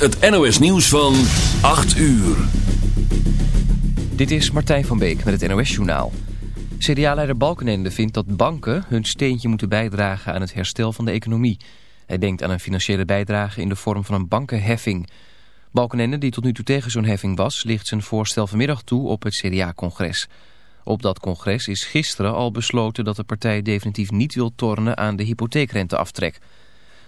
het NOS nieuws van 8 uur. Dit is Martijn van Beek met het NOS Journaal. CDA-leider Balkenende vindt dat banken hun steentje moeten bijdragen aan het herstel van de economie. Hij denkt aan een financiële bijdrage in de vorm van een bankenheffing. Balkenende, die tot nu toe tegen zo'n heffing was, ligt zijn voorstel vanmiddag toe op het CDA-congres. Op dat congres is gisteren al besloten dat de partij definitief niet wil tornen aan de hypotheekrenteaftrek.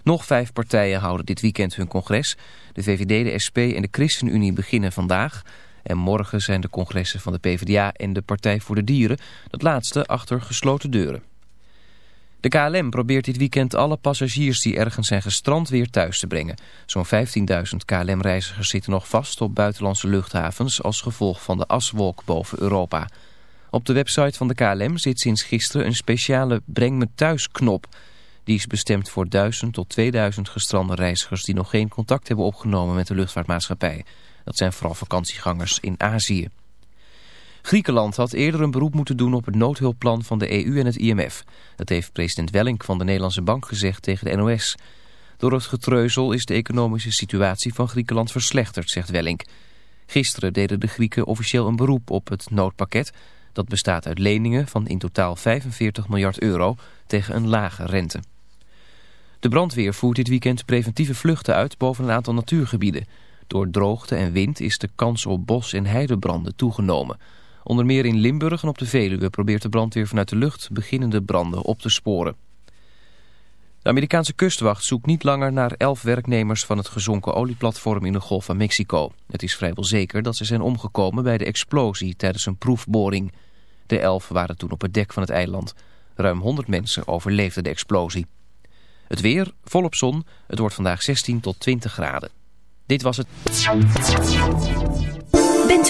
Nog vijf partijen houden dit weekend hun congres. De VVD, de SP en de ChristenUnie beginnen vandaag. En morgen zijn de congressen van de PvdA en de Partij voor de Dieren. Dat laatste achter gesloten deuren. De KLM probeert dit weekend alle passagiers die ergens zijn gestrand weer thuis te brengen. Zo'n 15.000 KLM-reizigers zitten nog vast op buitenlandse luchthavens als gevolg van de aswolk boven Europa. Op de website van de KLM zit sinds gisteren een speciale breng me thuis knop... Die is bestemd voor 1000 tot 2000 gestrande reizigers die nog geen contact hebben opgenomen met de luchtvaartmaatschappij. Dat zijn vooral vakantiegangers in Azië. Griekenland had eerder een beroep moeten doen op het noodhulpplan van de EU en het IMF. Dat heeft president Wellink van de Nederlandse Bank gezegd tegen de NOS. Door het getreuzel is de economische situatie van Griekenland verslechterd, zegt Wellink. Gisteren deden de Grieken officieel een beroep op het noodpakket. Dat bestaat uit leningen van in totaal 45 miljard euro tegen een lage rente. De brandweer voert dit weekend preventieve vluchten uit boven een aantal natuurgebieden. Door droogte en wind is de kans op bos- en heidebranden toegenomen. Onder meer in Limburg en op de Veluwe probeert de brandweer vanuit de lucht beginnende branden op te sporen. De Amerikaanse kustwacht zoekt niet langer naar elf werknemers van het gezonken olieplatform in de Golf van Mexico. Het is vrijwel zeker dat ze zijn omgekomen bij de explosie tijdens een proefboring. De elf waren toen op het dek van het eiland. Ruim 100 mensen overleefden de explosie. Het weer, volop zon. Het wordt vandaag 16 tot 20 graden. Dit was het.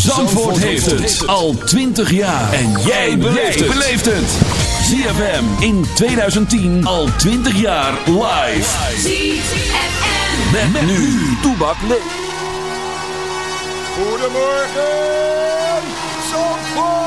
Zandvoort heeft het al 20 jaar. En jij beleeft het. ZFM in 2010 al 20 jaar live. ZFM. Met, met nu. Toebak leeft. Goedemorgen, Zandvoort!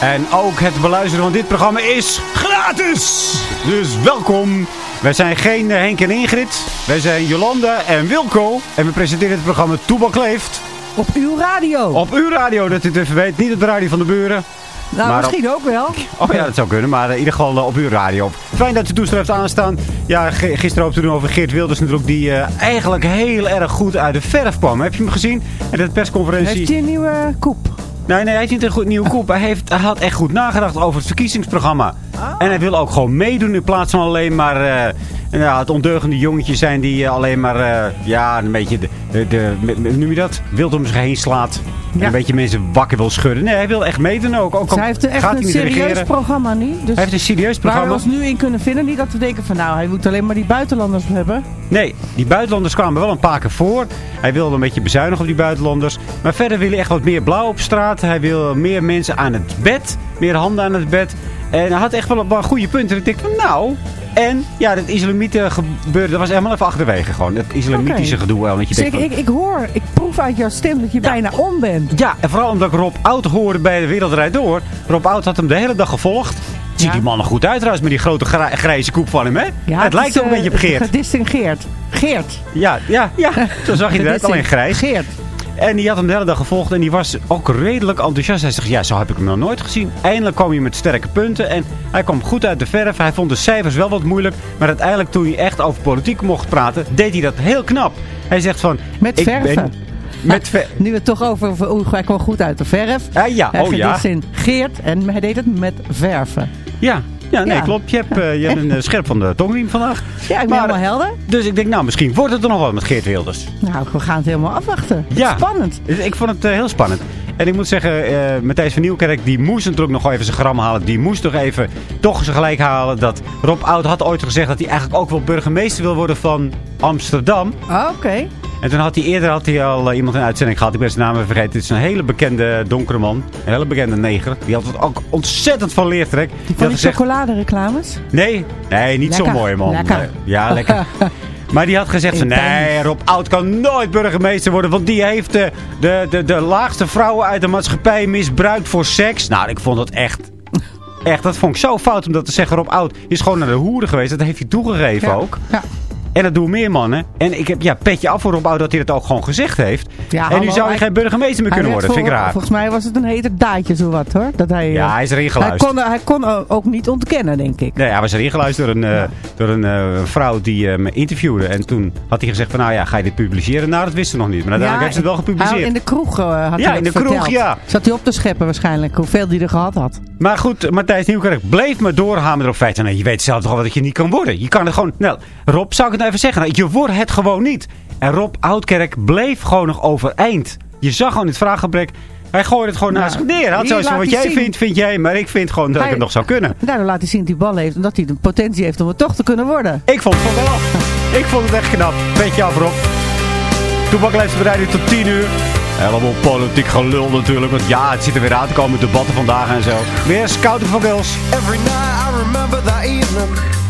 En ook het beluisteren van dit programma is gratis. Dus welkom. Wij zijn geen eh, Henk en Ingrid. Wij zijn Jolanda en Wilco. En we presenteren het programma Toebak Leeft. Op uw radio. Op uw radio, dat u het even weet. Niet op de radio van de buren. nou, maar misschien ook wel. Oh ja, dat zou kunnen. Maar in ieder geval eh, op uw radio. Fijn dat u toestel heeft aanstaan. Ja, gisteren ook te doen over Geert Wilders natuurlijk. Die eh, eigenlijk heel erg goed uit de verf kwam. Heb je hem gezien? En de persconferentie... Heeft hij een nieuwe koep? Nee, nee, hij heeft niet een goed nieuwe koep. Hij, heeft, hij had echt goed nagedacht over het verkiezingsprogramma. En hij wil ook gewoon meedoen in plaats van alleen maar eh, ja, het ondeugende jongetje zijn die eh, alleen maar eh, ja, een beetje de, de, de, noem je dat? Wild om zich heen slaat. Ja. een beetje mensen wakker wil schudden. Nee, hij wil echt meedoen ook. ook Dus hij heeft echt een niet serieus regeren. programma nu. Dus Hij heeft een serieus waar we programma. ons nu in kunnen vinden. Niet dat we denken van nou, hij moet alleen maar die buitenlanders hebben. Nee, die buitenlanders kwamen wel een paar keer voor. Hij wilde een beetje bezuinigen op die buitenlanders. Maar verder wil hij echt wat meer blauw op straat. Hij wil meer mensen aan het bed. Meer handen aan het bed. En hij had echt wel een paar goede punten. En ik denk van nou, En ja, dat islamieten gebeuren, dat was helemaal even achterwege gewoon. Het islamitische gedoe wel. Dat je Dus denkt ik, ik, ik hoor, ik proef uit jouw stem dat je bijna om bent. Ja, en vooral omdat ik Rob Oud hoorde bij de Wereldrijd Door. Rob Oud had hem de hele dag gevolgd. Ziet die man er goed uit trouwens met die grote grijze koep van hem, hè? Ja, het lijkt is, ook een eh, beetje op Geert. Gedistingeerd. Geert. Ja, ja, ja. Zo zag je eruit, alleen grijs. Geert. En die had hem de hele dag gevolgd en die was ook redelijk enthousiast. Hij zegt, ja, zo heb ik hem nog nooit gezien. Eindelijk kwam hij met sterke punten en hij kwam goed uit de verf. Hij vond de cijfers wel wat moeilijk, maar uiteindelijk toen hij echt over politiek mocht praten, deed hij dat heel knap. Hij zegt van... Met verven. Ben, met ver, Nu het toch over, hij kwam goed uit de verf. Ah, ja, Hij oh ja. gedistingeerd en hij deed het met verven. Ja, ja, nee, Ja. klopt. Je hebt, eh, je hebt een eh, scherp van de tongriem vandaag. Ja, ik ben Maar- helemaal helder. Dus ik denk, nou, misschien wordt het er nog wat met Geert Wilders. Nou, we gaan het helemaal afwachten. Ja. Spannend. Dus ik vond het eh, heel spannend. En ik moet zeggen, Matthijs van Nieuwkerk, die moest natuurlijk nog even zijn gram halen. Die moest toch even toch zijn gelijk halen. Dat Rob Oud had ooit gezegd dat hij eigenlijk ook wel burgemeester wil worden van Amsterdam. Ah, Oké. En toen had hij eerder had hij al eh, iemand in uitzending gehad. Ik ben zijn naam even vergeten. Het is een hele bekende donkere man. Een hele bekende neger. Die had het ook ontzettend van leertrek. Die Van die chocoladereclames? Nee, nee, niet Lekker, mooie man. lekker. Ja, lekker. Maar die had gezegd, van, nee, Rob Oud kan nooit burgemeester worden. Want die heeft de, de, de, de laagste vrouwen uit de maatschappij misbruikt voor seks. Nou, ik vond dat echt... Echt, dat vond ik zo fout om dat te zeggen. Rob Oud is gewoon naar de hoeren geweest. Dat heeft hij toegegeven Ja. ook. Ja. En dat doen meer mannen. En ik heb ja, petje af voor Rob dat hij dat ook gewoon gezegd heeft. Ja, en nu zou hij hij- geen burgemeester meer Hij kunnen worden. Vind ik raar. Volgens mij was het een heter daadje zo wat hoor. Dat hij, Ja, eh, hij is erin hij geluisterd. kon, hij kon ook niet ontkennen, denk ik. Nee, hij was erin geluisterd door een, eh, door een eh, vrouw die hem interviewde. En toen had hij gezegd van, nou ja, ga je dit publiceren? Nou, dat wisten ze nog niet. Maar uiteindelijk heeft ze het wel hij- gepubliceerd. in de kroeg eh, had Ja, hij in de kroeg, ja. Zat hij op te scheppen waarschijnlijk, hoeveel hij er gehad had. Maar goed, Matthijs Nieuwkerk bleef maar doorhameren op feiten. Nee, je weet zelf toch wel dat je niet kan worden. Je kan het gewoon... Nou, Rob, zou ik het nou even zeggen? Nou, je wordt het gewoon niet. En Rob Oudkerk bleef gewoon nog overeind. Je zag gewoon het vraaggebrek. Hij gooide het gewoon Nou, naast zich neer. Hij had zoiets van, wat jij zien. vindt, vind jij. Maar ik vind gewoon dat ik Hij- het nog zou kunnen. Daardoor laat hij zien dat hij bal heeft en dat hij de potentie heeft om het toch te kunnen worden. Ik vond het van wel. Ik vond het echt knap. Beetje af, Rob. Toepak de nu tot 10 uur. Helemaal politiek gelul natuurlijk. Want ja, het zit er weer aan te komen. Debatten vandaag en zo. Weer Scouting van Girls. Every night I remember that evening.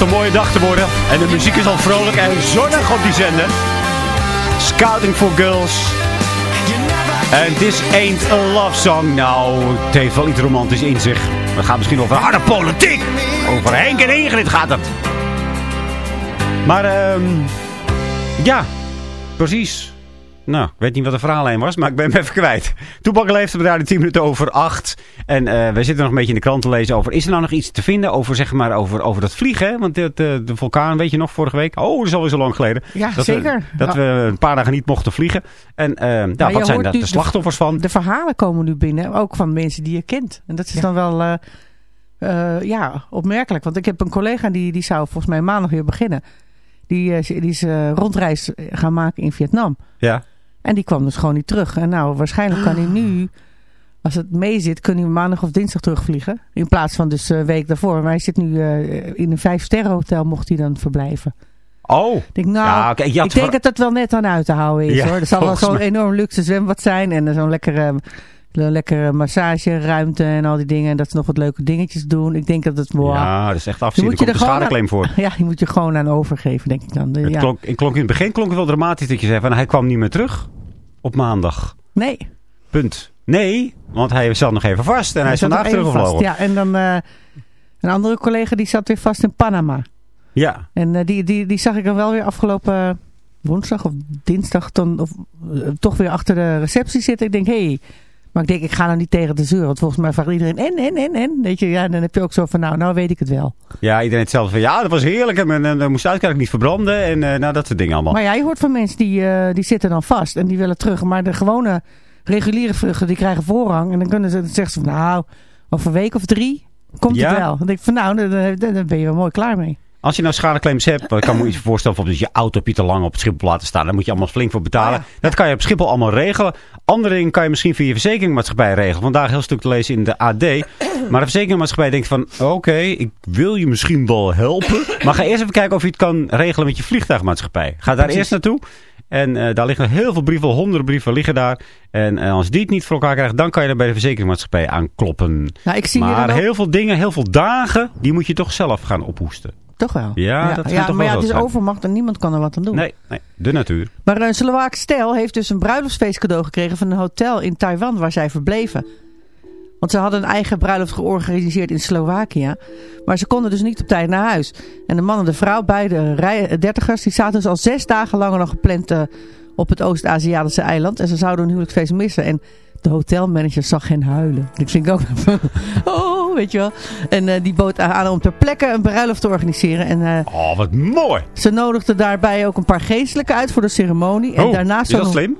Een mooie dag te worden. En de muziek is al vrolijk en zonnig op die zender. Scouting for Girls. En This Ain't a Love Song. Nou, het heeft wel iets romantisch in zich. We gaan misschien over harde politiek. Over Henk en Ingrid gaat het. Maar, ehm ja, precies. Nou, ik weet niet wat de verhaallijn was, maar ik ben hem even kwijt. Toepak leeft we daar de 10 minuten over 8. En eh, we zitten nog een beetje in de krant te lezen over... Is er nou nog iets te vinden over, zeg maar, over, over dat vliegen? hè? Want de, de, de vulkaan, weet je nog, vorige week? Oh, dat is alweer zo lang geleden. Ja, dat zeker. We, dat Ja. we een paar dagen niet mochten vliegen. En eh, nou, wat zijn daar de de- slachtoffers van? De verhalen komen nu binnen, ook van mensen die je kent. En dat is dan wel eh, eh, ja, opmerkelijk. Want ik heb een collega die, die zou volgens mij maandag weer beginnen. Die, eh, die is eh, rondreis gaan maken in Vietnam. Ja. En die kwam dus gewoon niet terug. En nou, waarschijnlijk kan hij nu, als het mee zit, kunnen hij maandag of dinsdag terugvliegen. In plaats van dus een week daarvoor. Maar hij zit nu eh, in een vijf-sterren hotel, mocht hij dan verblijven. Oh. Ik denk, nou, Ja, ik denk dat dat wel net aan uit te houden is Ja, hoor. Er zal wel zo'n enorm luxe zwembad zijn en zo'n lekkere, lekkere massageruimte en al die dingen. En dat ze nog wat leuke dingetjes doen. Ik denk dat het... wow. Ja, dat is echt afzien. Er moet je komt een er schadeclaim voor. Ja, die moet je gewoon aan overgeven, denk ik dan. De- Het ja. klonk, in het begin klonk het wel dramatisch dat je zei van hij kwam niet meer terug op maandag. Nee. Punt. Nee, want hij zat nog even vast en hij, is vandaag teruggevlogen. Ja, en dan eh, een andere collega die zat weer vast in Panama. Ja. En eh, die, die, die zag ik dan wel weer afgelopen woensdag of dinsdag dan, of, eh, toch weer achter de receptie zitten. Ik denk, hé, hey, maar ik denk, ik ga nou niet tegen de zeur. Want volgens mij vraagt iedereen en, en, en, en. Weet je, ja, dan heb je ook zo van, nou, nou weet ik het wel. Ja, iedereen hetzelfde van ja, dat was heerlijk en en, moest uitkijken niet verbranden en eh, nou dat soort dingen allemaal. Maar ja, je hoort van mensen die, eh, die zitten dan vast en die willen terug. Maar de gewone reguliere vluchten, die krijgen voorrang. En dan kunnen ze, dan zeggen ze van, nou, over een week of drie komt Ja? het wel. Dan denk ik van, nou, dan, dan, dan ben je wel mooi klaar mee. Als je nou schadeclaims hebt, ik kan me iets voorstellen, bijvoorbeeld dat je auto te lang op het Schiphol laten staan. Daar moet je allemaal flink voor betalen. Oh ja. Dat kan je op Schiphol allemaal regelen. Andere dingen kan je misschien via je verzekeringmaatschappij regelen. Vandaag heel stuk te lezen in de AD. Maar de verzekeringmaatschappij denkt van, oké, ik wil je misschien wel helpen. Maar ga eerst even kijken of je het kan regelen met je vliegtuigmaatschappij. Ga daar eerst naartoe. En eh, daar liggen heel veel brieven, honderden brieven liggen daar. En eh, als die het niet voor elkaar krijgt, dan kan je er bij de verzekeringmaatschappij aankloppen. Nou, ik zie hier Maar heel veel dingen, heel veel dagen, die moet je toch zelf gaan ophoesten. Toch wel. Ja, dat schijnt toch maar wel ja, het is overmacht en niemand kan er wat aan doen. Nee, nee, de natuur. Maar een Slovaak stel heeft dus een bruiloftsfeest cadeau gekregen van een hotel in Taiwan waar zij verbleven. Want ze hadden een eigen bruiloft georganiseerd in Slovakia. Maar ze konden dus niet op tijd naar huis. En de man en de vrouw, beide rij- dertigers, die zaten dus al zes dagen langer nog gepland eh, op het Oost-Aziatische eiland. En ze zouden hun huwelijksfeest missen. En de hotelmanager zag hen huilen. Dat vind ik ook... oh, weet je wel. En eh, die bood aan om ter plekke een bruiloft te organiseren. En eh, Oh, wat mooi. ze nodigden daarbij ook een paar geestelijken uit voor de ceremonie. En oh, daarnaast is dat zo'n- slim?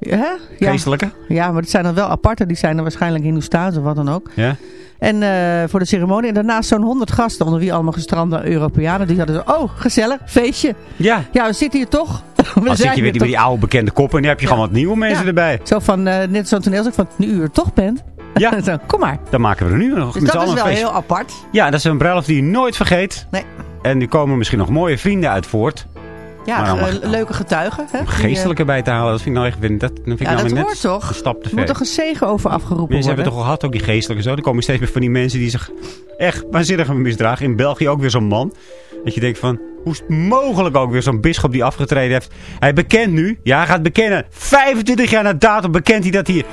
Ja, ja. Geestelijke? ja, maar het zijn dan wel aparte. Die zijn er waarschijnlijk Hindoestaans of wat dan ook. Ja. En eh, voor de ceremonie. En daarnaast zo'n honderd gasten, onder wie allemaal gestrande Europeanen. Die hadden zo, oh, gezellig, feestje. Ja. Ja, we zitten hier toch. We Dan zit je weer die oude bekende koppen en dan heb je gewoon wat nieuwe mensen erbij. Zo van, eh, net zo'n toneelstuk van, nu u er toch bent. Ja. zo, kom maar. Dan maken we er nu nog Dus met dat is wel feest. heel apart. Ja, dat is een bruiloft die je nooit vergeet. Nee. En er komen misschien nog mooie vrienden uit voort. Ja, eh, leuke getuigen. Hè? Om Die, eh, geestelijke bij te halen, dat vind ik nou echt dat, vind ik Ja, nou dat hoort net toch? een stap te Er moet ver. toch een zegen over afgeroepen Mensen hebben worden? het toch al gehad, ook die geestelijke zo. Er komen steeds meer van die mensen die zich echt waanzinnig hebben misdragen. In België ook weer zo'n man. Dat je denkt van, hoe is het mogelijk ook weer zo'n bisschop die afgetreden heeft. Hij bekent nu, ja hij gaat bekennen. 25 jaar na datum bekent hij dat hij...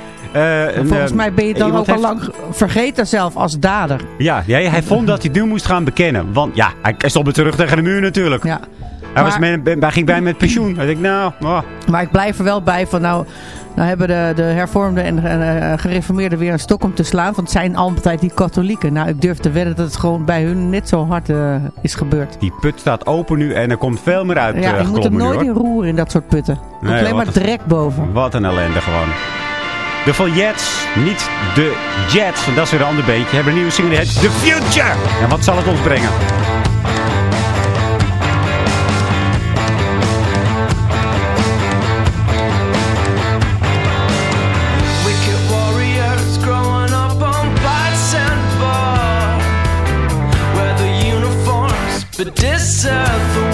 een, Volgens eh, mij ben je dan ook al lang vergeten zelf als dader. Ja, ja, hij vond dat hij nu moest gaan bekennen. Want ja, hij stond met zijn rug tegen de muur natuurlijk. Ja. Hij, was Maar- met, hij ging bij met pensioen. Hij dacht, nou, oh, Maar ik blijf er wel bij van nou, nou hebben de, de hervormden en eh, gereformeerden weer een stok om te slaan. Want het zijn altijd die katholieken. Nou, ik durf te wedden dat het gewoon bij hun net zo hard eh, is gebeurd. die put staat open nu en er komt veel meer uit ja, eh, je moet er nooit in roeren in dat soort putten. Er komt Nee, alleen maar drek boven. Wat een ellende gewoon. De Van Jets, niet de Jets, want dat is weer een ander beentje. Hebben een nieuwe single The Future. En wat zal het ons brengen? but disappointed.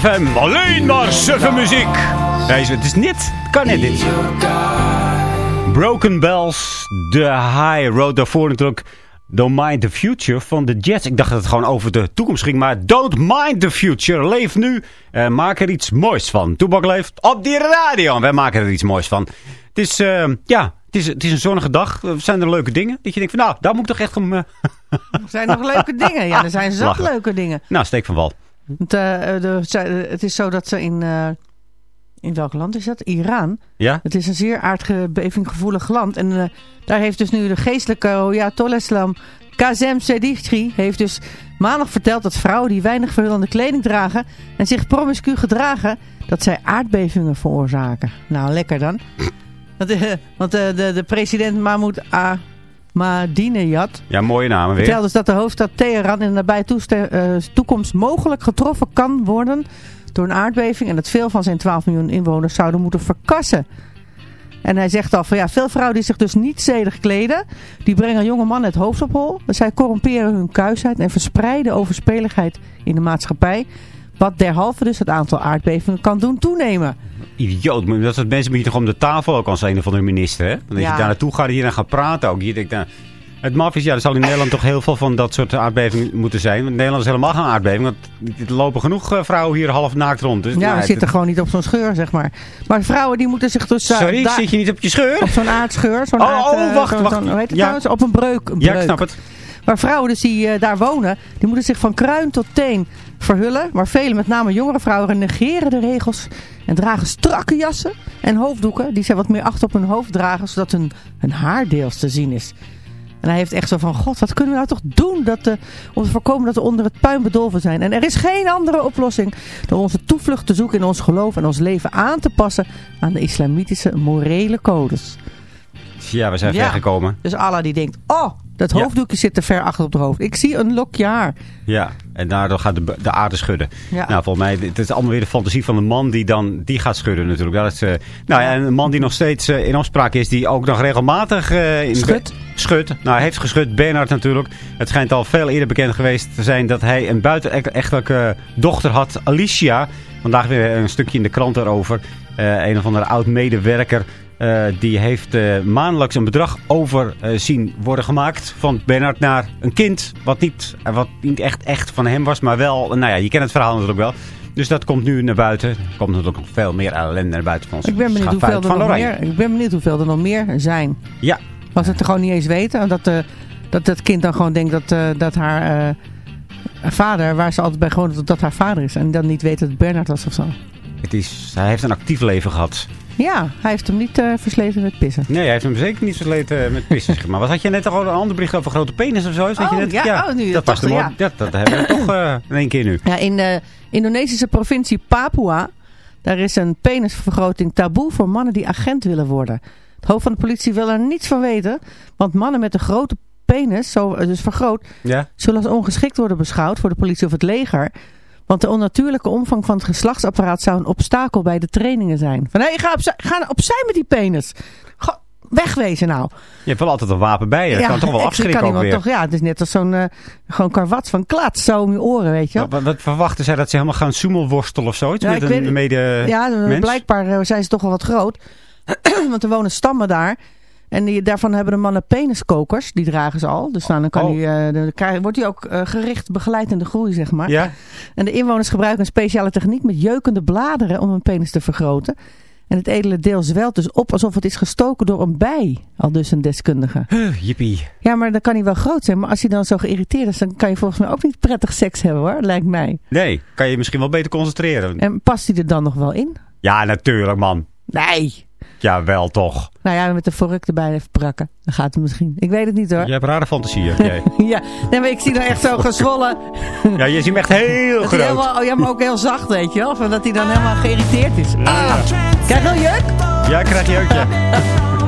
ZFM, alleen maar suffe muziek. Nee, het is net, het kan net dit. Broken Bells, The High Road. Daarvoor natuurlijk Don't Mind the Future van de Jets. Ik dacht dat het gewoon over de toekomst ging, maar Don't Mind the Future. Leef nu en maak er iets moois van. Toebak leeft op die radio en wij maken er iets moois van. Het is, eh, ja, het is, het is een zonnige dag. Er zijn er leuke dingen dat je denkt van nou, daar moet ik toch echt om... eh, Er zijn nog leuke dingen. Ja, er zijn zat Lachen. leuke dingen. nou, steek van wal. Want, eh, eh, de- het is zo dat ze in... eh, in welk land is dat? Iran. Ja? Het is een zeer aardbevinggevoelig land. En daar heeft dus nu de geestelijke Ayatollah Islam Kazem Sedikri heeft dus maandag verteld dat vrouwen die weinig verhullende kleding dragen en zich promiscu gedragen, dat zij aardbevingen veroorzaken. Nou, lekker dan. Want, want de, de president Mahmoud Ahmadinejad Ja, mooie namen weer. vertelde dus dat de hoofdstad Teheran in de nabije eh, toekomst mogelijk getroffen kan worden door een aardbeving en dat veel van zijn 12 miljoen inwoners zouden moeten verkassen. En hij zegt al van ja, veel vrouwen die zich dus niet zedig kleden, die brengen jonge mannen het hoofd op hol. Zij corromperen hun kuisheid en verspreiden overspeligheid in de maatschappij. Wat derhalve dus het aantal aardbevingen kan doen toenemen. Idioot. maar Dat soort mensen moet je toch om de tafel ook als een of andere minister, hè? Want als Ja. je daar naartoe gaat en hier dan gaat praten ook. Je denkt, nou, Het maf is, ja, er zal in Nederland toch heel veel van dat soort aardbevingen moeten zijn. Want Nederland is helemaal geen aardbeving. Want er lopen genoeg eh, vrouwen hier half naakt rond. Dus, Ja, nou, we het- zitten gewoon niet op zo'n scheur, zeg maar. Maar vrouwen die moeten zich dus... eh, Sorry, zit je niet op je scheur? Op zo'n aardscheur. Zo'n Oh, aard, oh, eh, wacht, wacht. hoe heet het Ja. trouwens? Op een breuk. een Ja, ik breuk. snap het. Maar vrouwen dus die eh, daar wonen, die moeten zich van kruin tot teen verhullen. Maar vele, met name jongere vrouwen, negeren de regels en dragen strakke jassen en hoofddoeken. Die zij wat meer achter op hun hoofd dragen, zodat hun, hun haardeels te zien is. En hij heeft echt zo van, god, wat kunnen we nou toch doen dat, eh, om te voorkomen dat we onder het puin bedolven zijn. En er is geen andere oplossing dan onze toevlucht te zoeken in ons geloof en ons leven aan te passen aan de islamitische morele codes. Ja, we zijn Ja. ver gekomen. Dus Allah die denkt, oh, dat Ja. hoofddoekje zit te ver achter op het hoofd. Ik zie een lokje haar. Ja, en daardoor gaat de, de aarde schudden. Ja. Nou, volgens mij, het is allemaal weer de fantasie van de man die dan, die gaat schudden natuurlijk. Dat is, eh, nou ja, en een man die nog steeds eh, in opspraak is, die ook nog regelmatig... in Schudt. Schudt. Nou, hij heeft geschud, Bernard natuurlijk. Het schijnt al veel eerder bekend geweest te zijn dat hij een buitenechtelijke dochter had, Alicia. Vandaag weer een stukje in de krant daarover. Een of andere oud-medewerker eh, die heeft eh, maandelijks een bedrag over eh, zien worden gemaakt van Bernard naar een kind. Wat niet, wat niet echt, echt van hem was, maar wel, nou ja, je kent het verhaal natuurlijk wel. Dus dat komt nu naar buiten. Er komt natuurlijk nog veel meer ellende naar buiten van ons. Ik ben benieuwd hoeveel er nog meer, ik ben benieuwd hoeveel er nog meer zijn. Ja, ze het er gewoon niet eens weten. Dat, dat het kind dan gewoon denkt dat, dat haar vader, waar ze altijd bij dat dat haar vader is. En dan niet weet dat het Bernard was of zo. het is, hij heeft een actief leven gehad. Ja, hij heeft hem niet eh, versleten met pissen. Nee, hij heeft hem zeker niet versleten eh, met pissen. Maar wat had je net al een ander bericht over grote penis of zo? Is dat je Oh, net, ja, oh, nu dat was mo- ja. dat hebben we toch eh, in één keer nu. Ja, in de Indonesische provincie Papua, daar is een penisvergroting taboe voor mannen die agent willen worden. Het hoofd van de politie wil er niets van weten, want mannen met een grote penis, zo, dus vergroot, Ja? zullen als ongeschikt worden beschouwd voor de politie of het leger. Want de onnatuurlijke omvang van het geslachtsapparaat zou een obstakel bij de trainingen zijn. Van hé, ga, opzij, ga opzij met die penis. Ga, wegwezen nou. Je hebt wel altijd een wapen bij je. Dat kan toch wel ik- afschrikken ook weer. Toch, ja, het is net als zo'n eh, gewoon karwats van klats, zo om je oren, weet je wel. Wat, wat verwachten zij dat ze helemaal gaan zoemelworstelen of zoiets? Ja, met een weet- mede Ja, mens? blijkbaar eh, zijn ze toch wel wat groot. Want er wonen stammen daar. En die, daarvan hebben de mannen peniskokers. Die dragen ze al. Dus nou, dan kan Oh. die, eh, krijg- wordt hij ook eh, gericht begeleid in de groei, zeg maar. Ja? En de inwoners gebruiken een speciale techniek met jeukende bladeren om hun penis te vergroten. En het edele deel zwelt dus op alsof het is gestoken door een bij. Al dus een deskundige. Huh, jippie. Ja, maar dan kan hij wel groot zijn. Maar als hij dan zo geïrriteerd is, dan kan je volgens mij ook niet prettig seks hebben hoor. Lijkt mij. Nee, kan je misschien wel beter concentreren. En past hij er dan nog wel in? Ja, natuurlijk man. Nee. Ja, wel toch. Nou ja, met de vork erbij even prakken. Dan gaat het misschien. Ik weet het niet hoor. Je hebt rare fantasieën, heb jij. Ja, nee, maar ik zie dan echt zo gezwollen. ja, je ziet hem echt heel groot. helemaal, oh ja, maar ook heel zacht, weet je wel. Van dat hij dan helemaal geïrriteerd is. Ah, krijg je een juk? Ja, krijg je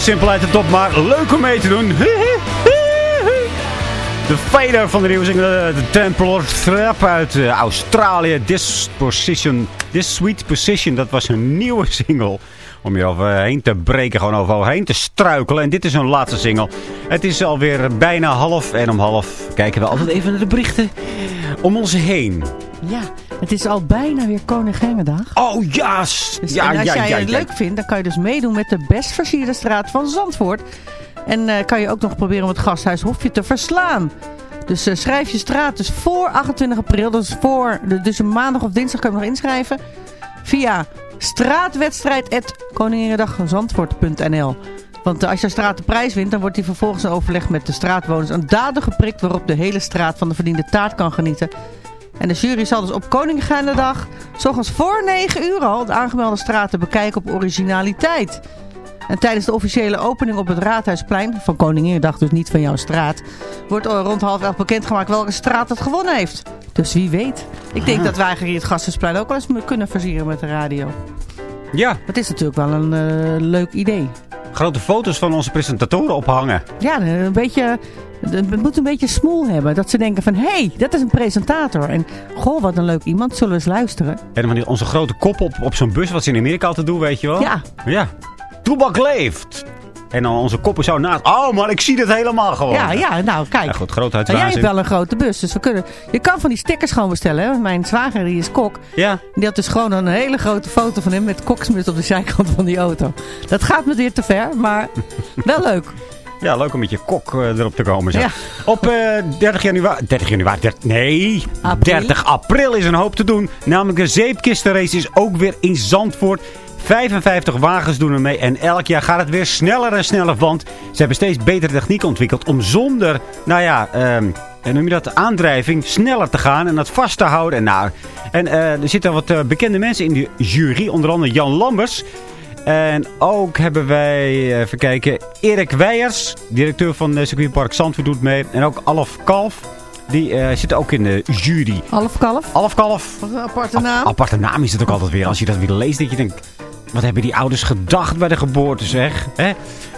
Simpel uit de top, maar leuk om mee te doen. De fader van de nieuwe single, eh, de Templar Trap uit eh, Australië. This Position, This Sweet Position, dat was een nieuwe single. Om je overheen te breken, gewoon overheen te struikelen. En dit is hun laatste single. Het is alweer bijna half en om half kijken we altijd even naar de berichten om ons heen. Ja, het is al bijna weer Koninginnedag. Oh ja, s- Dus, ja, en als ja, jij ja, het ja. leuk vindt, dan kan je dus meedoen met de best versierde straat van Zandvoort. En eh, kan je ook nog proberen om het gasthuis Hofje te verslaan. Dus eh, schrijf je straat dus voor 28 april. Dus, voor, dus een maandag of dinsdag kun je nog inschrijven. Via straatwedstrijd.koninginnedagzandvoort.nl Want eh, als je straat de prijs wint, dan wordt die vervolgens in overleg met de straatwoners een daden geprikt waarop de hele straat van de verdiende taart kan genieten. En de jury zal dus op Koninginnedag, s ochtends voor 9 uur al, de aangemelde straten bekijken op originaliteit. En tijdens de officiële opening op het Raadhuisplein, van Koninginnedag dus niet van jouw straat, wordt rond half elf bekendgemaakt welke straat het gewonnen heeft. Dus wie weet. Ik denk dat wij eigenlijk hier het Gasthuisplein ook wel eens kunnen versieren met de radio. Ja, Het is natuurlijk wel een eh, leuk idee. grote foto's van onze presentatoren ophangen. Ja, een beetje, het moet een beetje smoel hebben. Dat ze denken van, hé, hey, dat is een presentator. En goh, wat een leuk iemand. Zullen we eens luisteren? En dan onze grote kop op, op zo'n bus, wat ze in Amerika altijd doen, weet je wel? Ja. Ja. Toebak leeft. En dan onze koppen zo naast. Oh man, ik zie dit helemaal gewoon. Ja, ja, nou kijk. Ja, goed, Nou, jij hebt wel een grote bus, dus we kunnen... Je kan van die stickers gewoon bestellen, hè. Mijn zwager, die is kok. Ja. Die had dus gewoon een hele grote foto van hem met koksmuts op de zijkant van die auto. Dat gaat me weer te ver, maar wel leuk. ja, leuk om met je kok eh, erop te komen. Zo. Ja. Op eh 30 januari... 30 januari... 30 nee, April. 30 april is een hoop te doen. Namelijk de zeepkistenrace is ook weer in Zandvoort. 55 wagens doen er mee en elk jaar gaat het weer sneller en sneller. Want ze hebben steeds betere techniek ontwikkeld om zonder, nou ja, ehm, en noem je dat, aandrijving sneller te gaan en dat vast te houden. En, nou, en eh, er zitten wat eh, bekende mensen in de jury, onder andere Jan Lambers. En ook hebben wij, eh, even kijken, Erik Weijers, directeur van circuitpark Zandvoort doet mee. En ook Alf Kalf, die zit ook in de jury. Half kalf. Alf Kalf, Wat een aparte naam. aparte naam is het ook altijd weer. Als je dat weer leest, dat je denkt... Wat hebben die ouders gedacht bij de geboorte, zeg. Hè?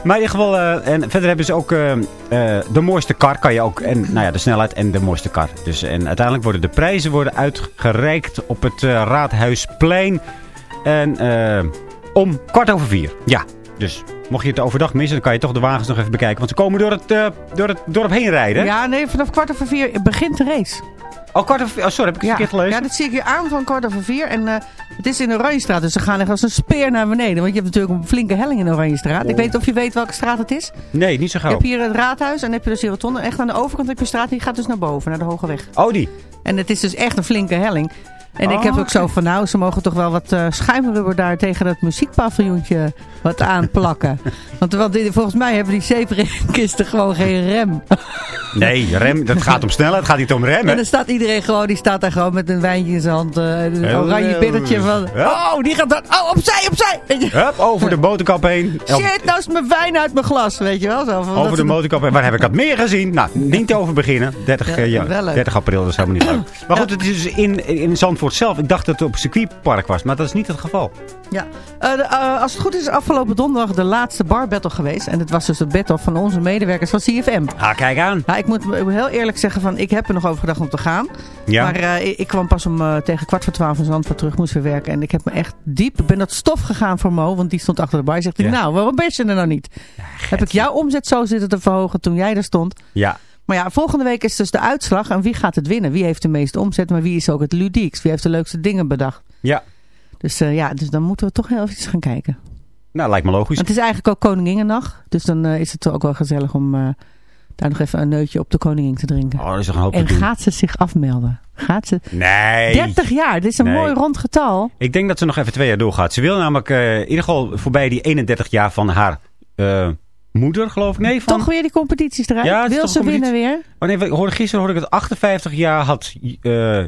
Maar in ieder geval... eh, en verder hebben ze ook eh, eh, de mooiste kar. Kan je ook... En, nou ja, de snelheid en de mooiste kar. Dus, en uiteindelijk worden de prijzen worden uitgereikt op het Raadhuisplein. En om kwart over vier. Ja, dus mocht je het overdag missen... dan kan je toch de wagens nog even bekijken. Want ze komen door het, eh, door het dorp heen rijden. Ja, nee, vanaf kwart over vier begint de race. Oh, kwart over vier. Oh, sorry, heb ik het Ja, verkeerd gelezen? ja, dat zie ik hier aan van kwart over vier. En eh, het is in de Oranjestraat, dus ze gaan echt als een speer naar beneden. Want je hebt natuurlijk een flinke helling in de Oranjestraat. Ik weet niet of je weet welke straat het is. Nee, niet zo Je gauw. hebt hier het raadhuis en dan heb je dus die rotonde. Echt aan de overkant heb je straat, die gaat dus naar boven, naar de Hoge Weg. Oh, die. En het is dus echt een flinke helling. En ik heb ook zo van, nou, ze mogen toch wel wat eh schuimrubber daar tegen dat muziekpaviljoentje wat aanplakken. want, want volgens mij hebben die zeepkisten gewoon geen rem. Nee, rem, dat gaat om snelheid. Het gaat niet om En remmen. dan staat iedereen gewoon, die staat daar gewoon met een wijntje in zijn hand. eh, een oranje bittertje van, oh, die gaat dan, oh, opzij, opzij. Hup, over de motorkap heen. Shit, nou is mijn wijn uit mijn glas, weet je wel. Zo, Over de motorkap heen. Waar heb ik dat meer gezien? Nou, niet over beginnen. 30, Ja, ja, wel leuk. 30 april, dat is helemaal niet leuk. Maar goed, het is dus in, in Zandvoort zelf. Ik dacht dat het op het circuitpark was, maar dat is niet het geval. Ja, Eh, de, eh, als het goed is, is afgelopen donderdag de laatste bar battle geweest. En het was dus de battle van onze medewerkers van CFM. Ah, kijk aan. Ik moet heel eerlijk zeggen, van, ik heb er nog over gedacht om te gaan. Ja. Maar eh, ik, ik kwam pas om eh, tegen kwart voor twaalf van Zandvoort terug, moest weer werken. En ik heb me echt diep, ik ben dat stof gegaan voor Mo, want die stond achter de bar. Hij zegt, hij, Ja. nou, waarom ben je er nou niet? heb ik jouw omzet zo zitten te verhogen toen jij er stond? Ja. Maar ja, volgende week is dus de uitslag. En wie gaat het winnen? Wie heeft de meeste omzet, maar wie is ook het ludiekst? Wie heeft de leukste dingen bedacht? Ja. Dus eh, ja, dus dan moeten we toch heel even gaan kijken. Nou, lijkt me logisch. Want het is eigenlijk ook Koninginnedag. Dus dan is het ook wel gezellig om daar nog even een neutje op de koningin te drinken. Oh, is nog een hoop en gaat ze zich afmelden? Gaat ze... Nee. 30 jaar, dit is een Nee. mooi rond getal. Ik denk dat ze nog even twee jaar doorgaat. Ze wil namelijk eh, in ieder geval voorbij die 31 jaar van haar eh, moeder, geloof ik. Nee, van... Toch weer die competities eruit? Ja, Wil ze competitie. winnen weer? Oh nee, hoorde, gisteren hoorde ik het 58 jaar had eh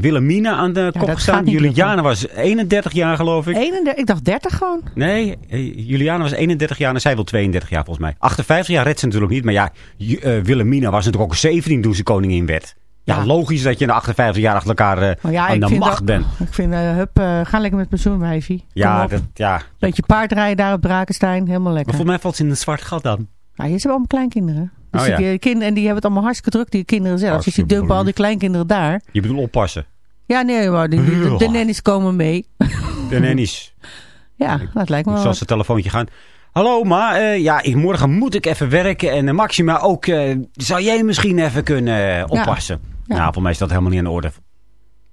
Willemina aan de kop niet Juliana was 31 jaar, geloof ik. 31, ik dacht 30 gewoon. Nee, eh, Juliana was 31 jaar en zij wil 32 jaar volgens mij. 58 jaar redt ze natuurlijk niet. Maar ja, Ju- eh, Wilhelmina was natuurlijk ook 17 toen ze koningin werd. Ja, Ja. logisch dat je na 58 jaar achter elkaar eh, Maar ja, aan de macht bent. Ik vind, eh, hup, eh, ga lekker met pensioen, wijfie. Ja, dat, ja. Beetje paardrijden daar op Drakenstein, helemaal Maar lekker. volgens mij valt ze in een zwart gat dan. Ja, hier zijn allemaal kleinkinderen. Dus Oh, die, ja. die kinderen, en die hebben het allemaal hartstikke druk, die kinderen zelf. Dus die dumpen al die kleinkinderen daar. Je bedoelt oppassen. Ja, nee, maar die, die- de, de nannies komen mee. De nannies. Ja, dat lijkt me wel. Zoals het telefoontje gaan. Hallo ma, eh, ja, ik, morgen moet ik even werken. En eh, Maxima ook, eh, zou jij misschien even kunnen oppassen? Ja. Nou, voor mij is dat helemaal niet aan de orde.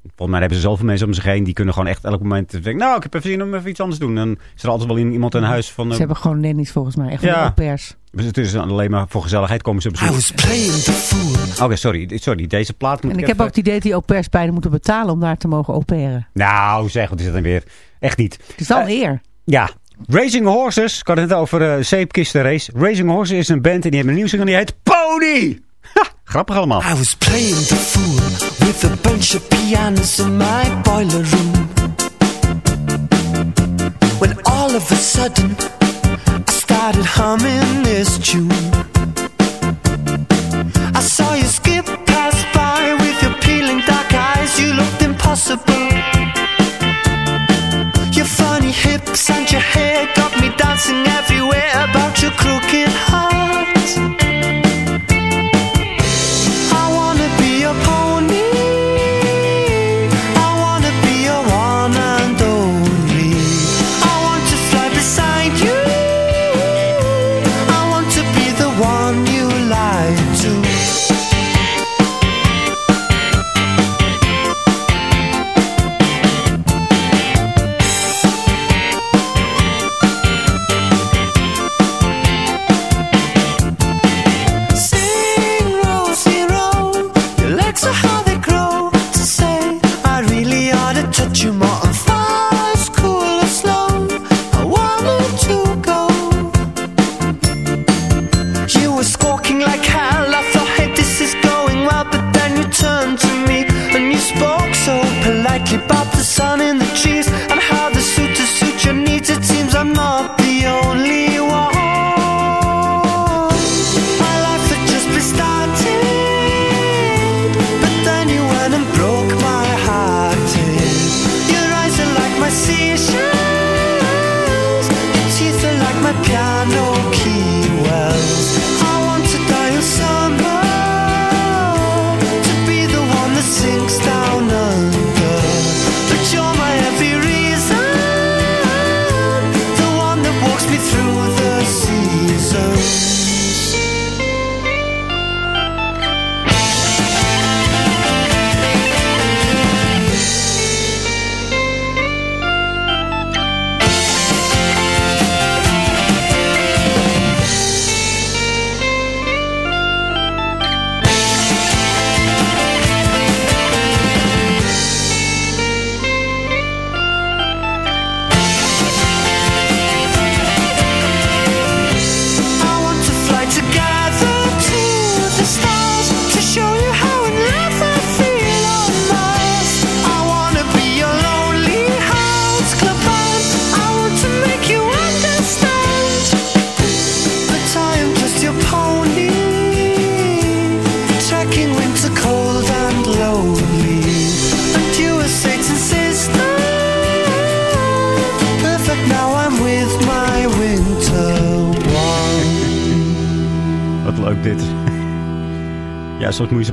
Volgens mij hebben ze zoveel mensen om zich heen. Die kunnen gewoon echt elk moment denken, nou, ik heb even zin om even iets anders te doen. En is er altijd wel iemand in huis van... eh, Ze hebben gewoon nannies volgens mij, echt van Ja. pairs. dus het is alleen maar voor gezelligheid komen ze op I bezoek. was playing the fool. Oké, sorry, sorry. Deze plaat moet En ik heb ook het idee dat die au pairs bijna moeten betalen om daar te mogen operen. Nou, zeg, wat is dat dan weer? Echt niet. Het is een Eh, eer. Ja, Racing Horses. Ik had het net over uh, zeepkistenrace. Racing Horses is een band en die hebben een nieuwe single die heet Pony. Grappig allemaal. I was playing the fool with a bunch of pianos in my boiler room. When all of a sudden I started humming this tune. I saw you skip past by with your peeling dark eyes. You looked impossible. Your funny hips and your hair got me dancing everywhere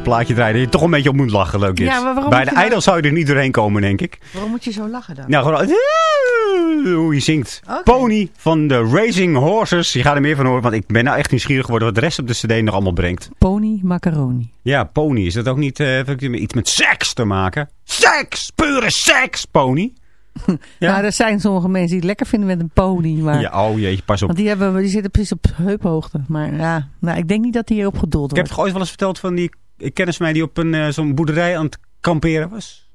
plaatje draaien. Dat je toch een beetje op moet lachen. Leuk. Ja, waarom Bij de nou- Idol zou je er niet doorheen komen, denk ik. Waarom moet je zo lachen dan? Nou, gewoon... Hoe je zingt. Pony van de Racing Horses. Je gaat er meer van horen, want ik ben nou echt nieuwsgierig geworden... wat de rest op de cd nog allemaal brengt. Pony macaroni. Ja, pony. Is dat ook niet ook iets met seks te maken? Seks! Pure seks, pony. Ja. Nou, er zijn sommige mensen die het lekker vinden met een pony. Maar, Ja, oh jeetje, pas op. Want die, hebben, die zitten precies op heuphoogte. Maar ja, nou, ik denk niet dat die hierop gedoeld Ik heb wordt. toch ooit wel eens verteld van die kennis van mij die op een eh, zo'n boerderij aan het kamperen was?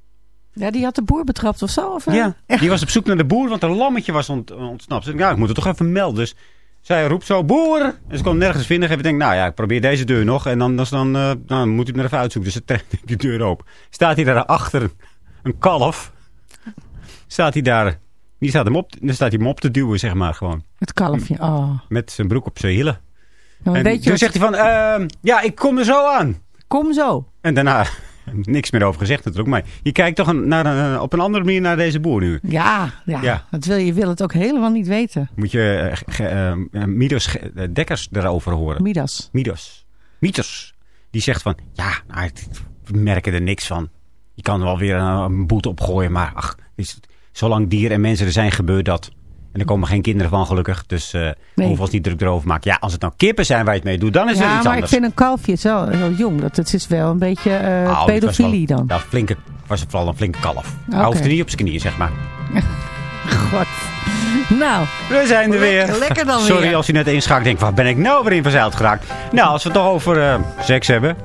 Ja, die had de boer betrapt of zo? Of, eh? Ja, die was op zoek naar de boer, want een lammetje was ont, ontsnapt. Ja, ik moet het toch even melden. Dus zij roept zo, boer! En ze kon nergens vinden. En ik denk, nou ja, ik probeer deze deur nog. En dan, dan, dan, eh, dan moet ik hem er even uitzoeken. Dus ze trekt die deur open. Staat hij daar achter een kalf. Staat hij daar, die staat hem op, dan staat hij hem op te duwen, zeg maar, gewoon. Het kalfje, oh. Met zijn broek op zijn hielen. Nou, En toen zegt hij van, ehm, ja, ik kom er zo aan. Kom zo. En daarna Niks meer over gezegd natuurlijk. Maar je kijkt toch een, naar een, op een andere manier naar deze boer nu. Ja, ja, Ja. Dat wil, je wil het ook helemaal niet weten. Moet je eh, ge- eh, Ge- eh, Dekkers erover horen. Midas. Midos. Mitos. Die zegt van, ja, nou, we merken er niks van. Je kan er wel weer een, een boete opgooien, maar ach, is, zolang dieren en mensen er zijn, gebeurt dat. En er komen geen kinderen van gelukkig, dus eh we Nee. hoeven ons niet druk erover maken. Ja, als het nou kippen zijn waar je het mee doet, dan is er Ja, iets maar anders. ik vind een kalfje het wel heel jong. Dat, het is wel een beetje was pedofilie wel- dan. Ja, flinke, was vooral een flinke kalf. Hij hoeft er niet op zijn knieën, zeg maar. God. Nou, We zijn er weer. Lekker- lekker dan Sorry weer. als u net inschakelt denkt, waar ben ik nou weer in verzeild geraakt? Nou, als we het toch over eh, seks hebben.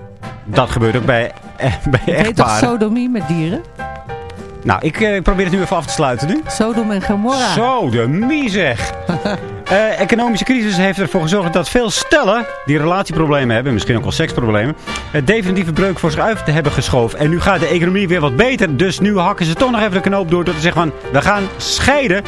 Dat gebeurt ook bij, eh, bij het heet toch echtparen. sodomie met dieren? Nou, ik eh, probeer het nu even af te sluiten nu. Sodom en Gomorra. Zo, de mie zeg. Eh, economische crisis heeft ervoor gezorgd dat veel stellen die relatieproblemen hebben, misschien ook wel seksproblemen, het definitieve breuk voor zich uit hebben geschoven. En nu gaat de economie weer wat beter, dus nu hakken ze toch nog even de knoop door door te zeggen van, we gaan scheiden.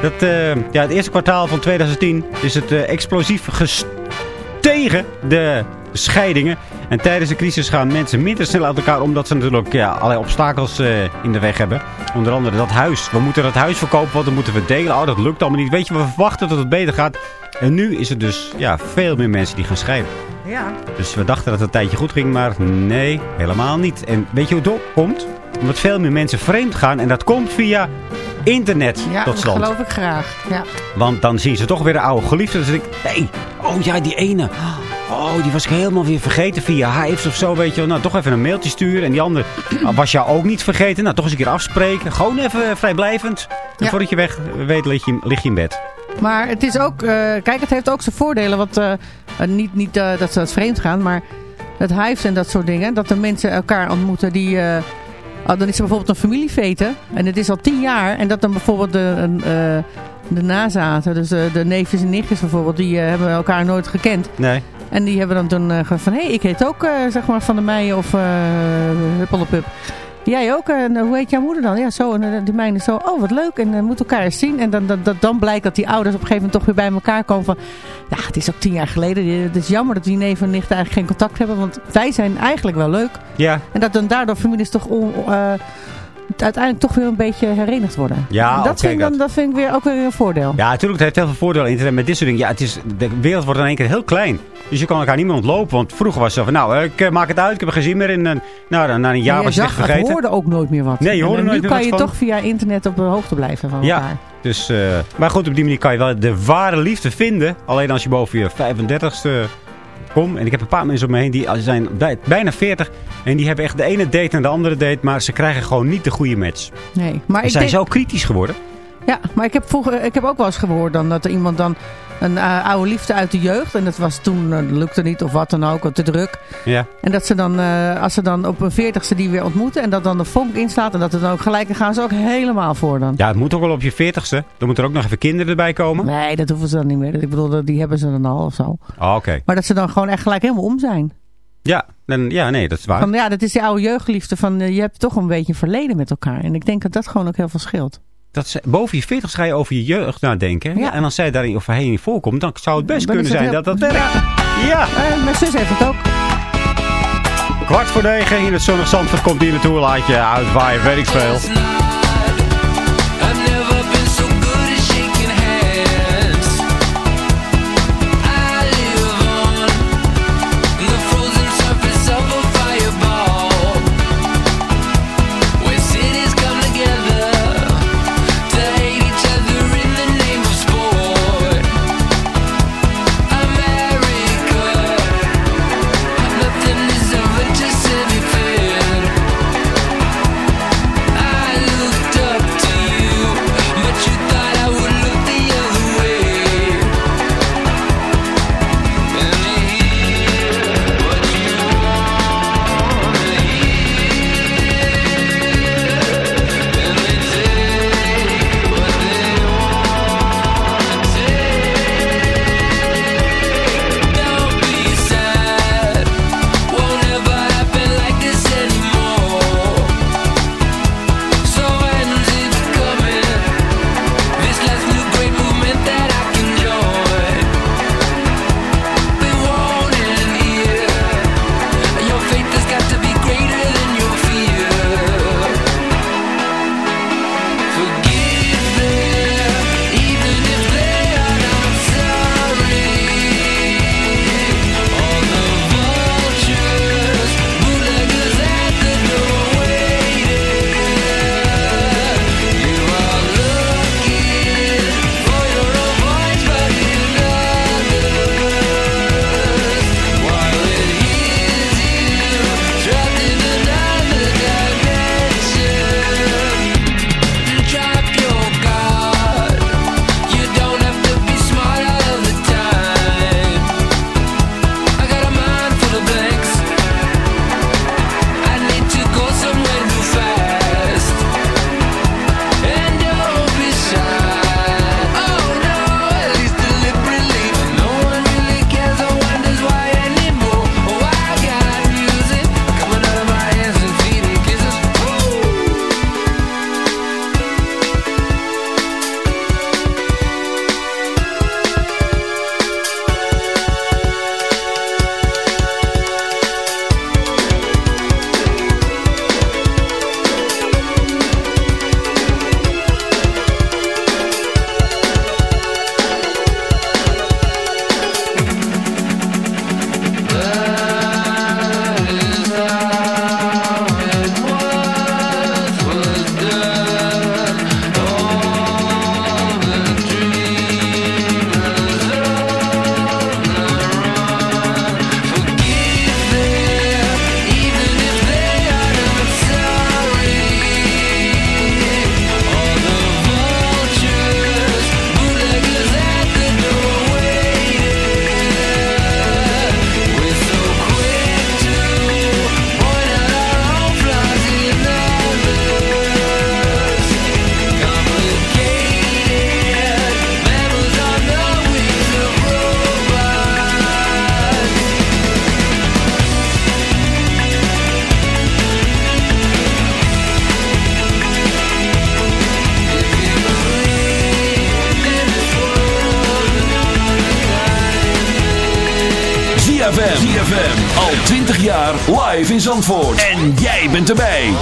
Dat, eh, ja, het eerste kwartaal van 2010 is het eh, explosief gestegen, de scheidingen. En tijdens de crisis gaan mensen minder snel uit elkaar, omdat ze natuurlijk ja, allerlei obstakels eh, in de weg hebben. Onder andere dat huis. We moeten dat huis verkopen, want dan moeten we delen. Oh, dat lukt allemaal niet. Weet je, we verwachten dat het beter gaat. En nu is er dus ja, veel meer mensen die gaan scheiden. Ja. Dus we dachten dat het een tijdje goed ging, maar nee, helemaal niet. En weet je hoe het komt? Omdat veel meer mensen vreemd gaan. En dat komt via internet Ja, tot dat stand. geloof ik graag. Ja. Want dan zien ze toch weer de oude geliefde. Dus ik, nee, oh ja, die ene. Oh, die was ik helemaal weer vergeten via Hives of zo, weet je wel. Nou, toch even een mailtje sturen. En die andere ah, was jou ook niet vergeten. Nou, toch eens een keer afspreken. Gewoon even vrijblijvend. En Ja. voordat je weg weet, lig je, lig je in bed. Maar het is ook, eh, kijk, het heeft ook zijn voordelen. Want eh, eh, niet, niet eh, dat ze het vreemd gaan, maar het hives en dat soort dingen. Dat de mensen elkaar ontmoeten die... eh, oh, dan is er bijvoorbeeld een familiefete. En het is al tien jaar. En dat dan bijvoorbeeld de, een, eh, de nazaten, dus de, de neefjes en nichtjes bijvoorbeeld, die eh, hebben elkaar nooit gekend. Nee. En die hebben dan toen eh, gezegd van, hé, hey, ik heet ook, eh, zeg maar, Van de Meijen of uh, Huppelepup. Jij ook? En hoe heet jouw moeder dan? Ja, zo. En eh, die mijne zo. Oh, wat leuk. En dan moet elkaar eens zien. En dan, dan, dan, blijkt dat die ouders op een gegeven moment toch weer bij elkaar komen van... Ja, het is ook tien jaar geleden. Het is jammer dat die neef en nicht eigenlijk geen contact hebben. Want wij zijn eigenlijk wel leuk. Ja. En dat dan daardoor families toch on, uh, uiteindelijk toch weer een beetje herenigd worden. Ja, en dat, vind ik dan, dat- vind ik weer, ook weer een voordeel. Ja, natuurlijk, het heeft heel veel voordelen. Internet met dit soort dingen. Ja, het is, de wereld wordt in één keer heel klein. Dus je kan elkaar niet meer ontlopen. Want vroeger was het zo van, nou, ik eh, maak het uit. Ik heb er geen zin meer in. En, nou, na een jaar je was je het echt vergeten. hoorde ook nooit meer wat. Nee, je En, hoorde nooit nu meer kan wat je van. toch via internet op de hoogte blijven van Ja, elkaar. dus, eh, maar goed, op die manier kan je wel de ware liefde vinden. Alleen als je boven je 35ste komt. En ik heb een paar mensen om me heen die zijn bij- bijna 40. En die hebben echt de ene date en de andere date. Maar ze krijgen gewoon niet de goede match. Nee, maar ik zijn denk, zo kritisch geworden. Ja, maar ik heb, vroeger, ik heb ook wel eens gehoord dan dat er iemand dan een eh, oude liefde uit de jeugd. En dat was toen, eh, lukte niet of wat dan ook, te druk. Ja. En dat ze dan, eh, als ze dan op een veertigste die weer ontmoeten en dat dan de vonk inslaat en dat het dan ook gelijk, dan gaan ze ook helemaal voor dan. Ja, het moet ook wel op je 40ste. Dan moeten er ook nog even kinderen erbij komen. Nee, dat hoeven ze dan niet meer. Ik bedoel, die hebben ze dan al of zo. Oh, Oké. Maar dat ze dan gewoon echt gelijk helemaal om zijn. Ja, dan, ja, nee, dat is waar. Van, ja, dat is die oude jeugdliefde van, eh, je hebt toch een beetje verleden met elkaar. En ik denk dat dat gewoon ook heel veel scheelt. Dat ze, boven je 40 ga je over je jeugd nadenken. Ja. En als zij daarin of heen niet voorkomt, dan zou het best Dan kunnen zijn heel- dat dat werkt. Ja. Eh, mijn zus heeft het ook. Kwart voor negen in het zonnig Zandvoort komt hier naartoe. Laat je uitwaaien, weet ik veel. En jij bent erbij.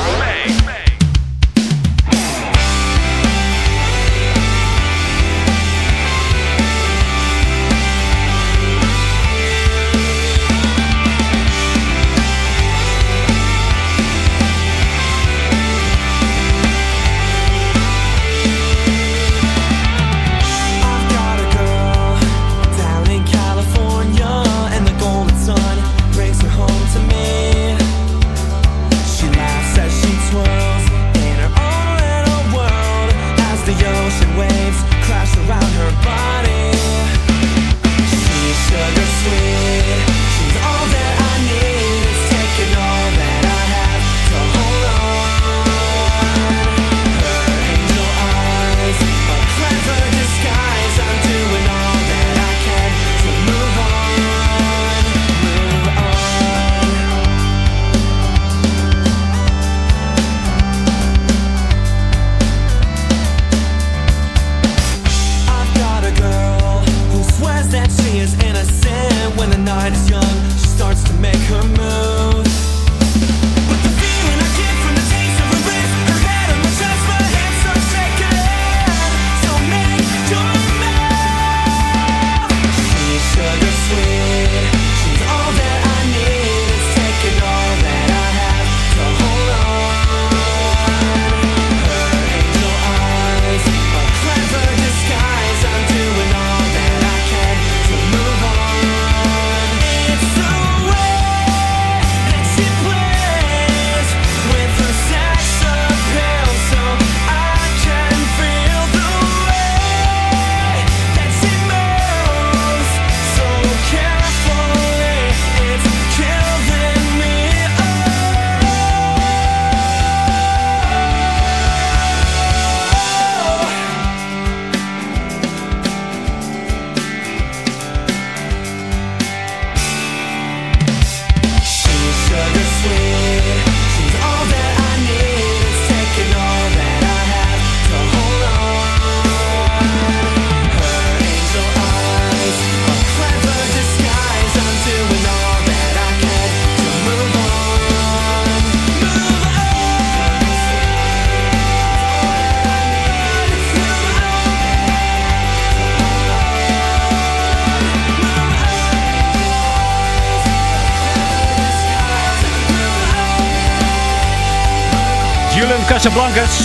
Julian Casablancas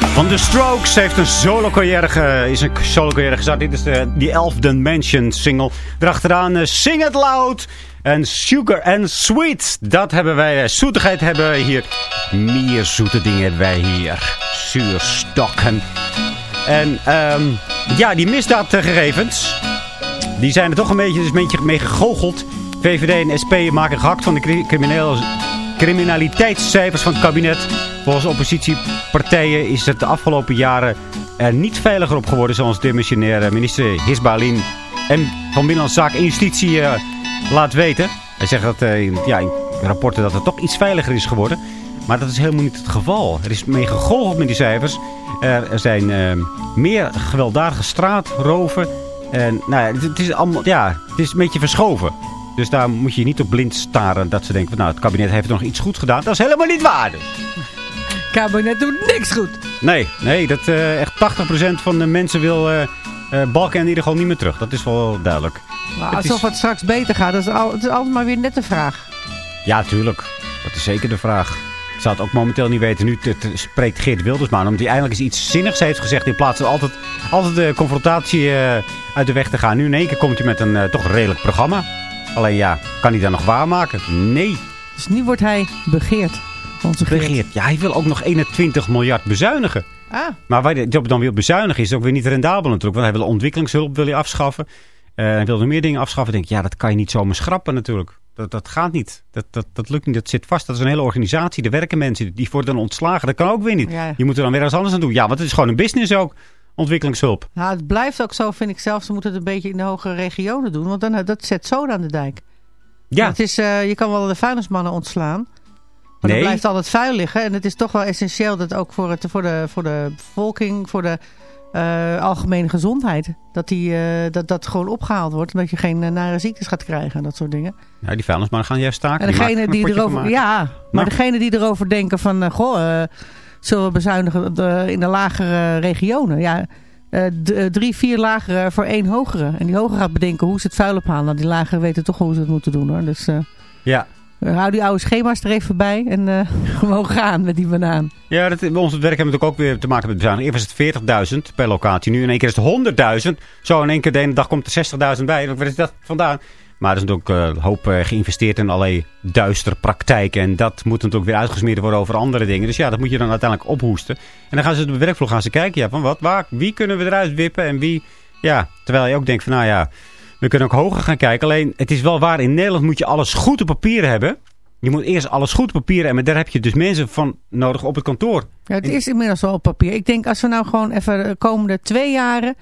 van The Strokes heeft een solo carrière, is een. Dit is de, die Elfden Mansion single. Daarachteraan eh, Sing It Loud en Sugar and Sweet. Dat hebben wij, eh, zoetigheid hebben wij hier. Meer zoete dingen hebben wij hier. Zuurstokken. En ehm, ja, die misdaadgegevens, die zijn er toch een beetje, dus een beetje mee gegoocheld. VVD en SP maken gehakt van de criminaliteitscijfers van het kabinet. Volgens oppositiepartijen is het de afgelopen jaren er niet veiliger op geworden. Zoals demissionaire minister Hisbalin en van Binnenlandse Zaken en Justitie eh, laat weten. Hij zegt dat, eh, ja, in rapporten dat het toch iets veiliger is geworden. Maar dat is helemaal niet het geval. Er is mee gegoocheld met die cijfers. Er, zijn eh, meer gewelddadige straatroven. En nou ja, het, is allemaal, ja, het is een beetje verschoven. Dus daar moet je niet op blind staren dat ze denken nou, het kabinet heeft nog iets goed gedaan. Dat is helemaal niet waar. Kabinet doet niks goed. Nee, nee dat, eh, echt 80% van de mensen wil eh eh, Balken in ieder geval niet meer terug. Dat is wel duidelijk. Maar Het is- alsof het straks beter gaat, dat is, al, het is altijd maar weer net de vraag. Ja, tuurlijk. Dat is zeker de vraag. Ik zou het ook momenteel niet weten. Nu spreekt Geert Wilders maar. Omdat hij eindelijk eens iets zinnigs heeft gezegd. In plaats van altijd, altijd de confrontatie uit de weg te gaan. Nu in één keer komt hij met een toch redelijk programma. Alleen ja, kan hij dat nog waarmaken? Nee. Dus nu wordt hij begeerd. Onze Geert. Ja, hij wil ook nog 21 miljard bezuinigen. Ah, Maar waar hij dan wil bezuinigen is ook weer niet rendabel natuurlijk. Want hij wil ontwikkelingshulp wil hij afschaffen. Eh, hij wil er meer dingen afschaffen. Ik denk, ja, dat kan je niet zomaar schrappen natuurlijk. Dat, dat gaat niet. Dat, dat, dat lukt niet. Dat zit vast. Dat is een hele organisatie. Er werken mensen. Die worden dan ontslagen. Dat kan ook weer niet. Ja. Je moet er dan weer ergens anders aan doen. Ja, want het is gewoon een business ook. Ontwikkelingshulp. nou, het blijft ook zo, vind ik zelf. Ze moeten het een beetje in de hogere regionen doen. Want dan, eh, dat zet zoden aan de dijk. Ja, Het is, eh, je kan wel de vuilnismannen ontslaan. Maar Nee. er blijft altijd vuil liggen. En het is toch wel essentieel dat ook voor, het, voor, de, voor de bevolking, voor de eh, algemene gezondheid. Dat, die, eh, dat dat gewoon opgehaald wordt. Omdat je geen eh, nare ziektes gaat krijgen en dat soort dingen. Ja, die vuilnismannen gaan juist staken. En degene die erover, ja, maar Maar- degene die erover denken van, goh, zullen we bezuinigen op de- in de lagere regionen? Ja, drie, vier lagere voor één hogere. En die hogere gaat bedenken hoe ze het vuil ophalen. Nou, die lagere weten toch hoe ze het moeten doen hoor. Dus Ja. Hou die oude schema's er even bij en eh, gewoon gaan met die banaan. Ja, dat, ons werk hebben natuurlijk ook weer te maken met bezuiniging. Eerst was het 40.000 per locatie. Nu in één keer is het 100.000. Zo in één keer de ene dag komt er 60.000 bij. Waar is dat vandaan? Maar er is natuurlijk eh, een hoop eh, geïnvesteerd in allerlei duistere praktijken. En dat moet natuurlijk weer uitgesmeerd worden over andere dingen. Dus ja, dat moet je dan uiteindelijk ophoesten. En dan gaan ze op de werkvloer gaan ze kijken. Ja, van wat, waar, wie kunnen we eruit wippen en wie... Ja, terwijl je ook denkt van nou ja, we kunnen ook hoger gaan kijken. Alleen het is wel waar, in Nederland moet je alles goed op papier hebben. Je moet eerst alles goed op papier hebben. Daar heb je dus mensen van nodig op het kantoor. Ja, het is inmiddels wel op papier. Ik denk als we nou gewoon even de komende twee jaren